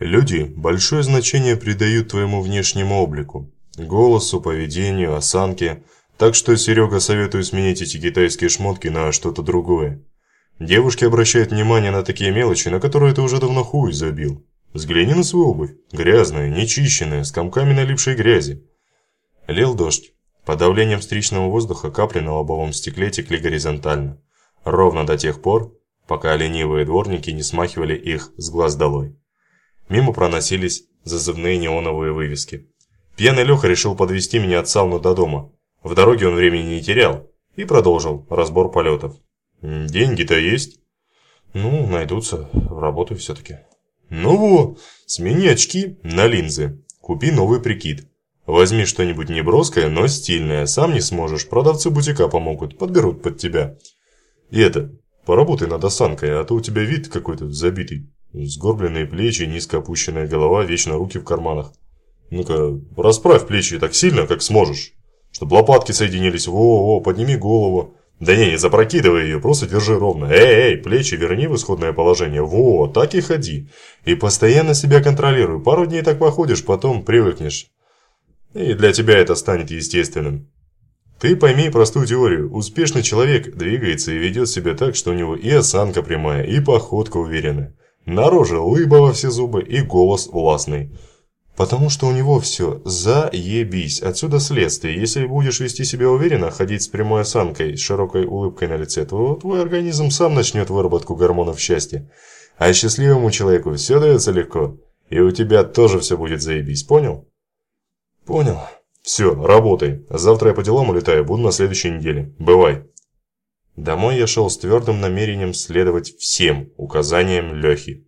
Люди большое значение придают твоему внешнему облику, голосу, поведению, осанке, так что, Серега, советую сменить эти китайские шмотки на что-то другое. Девушки обращают внимание на такие мелочи, на которые ты уже давно хуй забил. Взгляни на свою обувь, грязная, нечищенная, с комками налипшей грязи. Лил дождь. Под давлением встречного воздуха капли на лобовом стекле текли горизонтально. Ровно до тех пор, пока ленивые дворники не смахивали их с глаз долой. Мимо проносились зазывные неоновые вывески. Пьяный Леха решил подвести меня от сауны до дома. В дороге он времени не терял и продолжил разбор полетов. «Деньги-то есть?» «Ну, найдутся. Работаю все-таки». «Ну во, смени очки на линзы. Купи новый прикид. Возьми что-нибудь неброское, но стильное. Сам не сможешь, продавцы бутика помогут, подберут под тебя. И это, поработай над осанкой, а то у тебя вид какой-то забитый». Сгорбленные плечи, низко опущенная голова, вечно руки в карманах. Ну-ка, расправь плечи так сильно, как сможешь. Чтобы лопатки соединились. Во-во, подними голову. Да не, не запрокидывай ее, просто держи ровно. Эй, эй, плечи верни в исходное положение. Во, так и ходи. И постоянно себя контролируй. Пару дней так походишь, потом привыкнешь. И для тебя это станет естественным. Ты пойми простую теорию. Успешный человек двигается и ведет себя так, что у него и осанка прямая, и походка уверенная. На роже лыба во все зубы и голос властный. Потому что у него все заебись. Отсюда следствие. Если будешь вести себя уверенно, ходить с прямой осанкой, с широкой улыбкой на лице, то твой организм сам начнет выработку гормонов счастья. А счастливому человеку все дается легко. И у тебя тоже все будет заебись, понял? Понял. Все, работай. Завтра я по делам улетаю, буду на следующей неделе. Бывай. Домой я шел с твердым намерением следовать всем указаниям Лехи.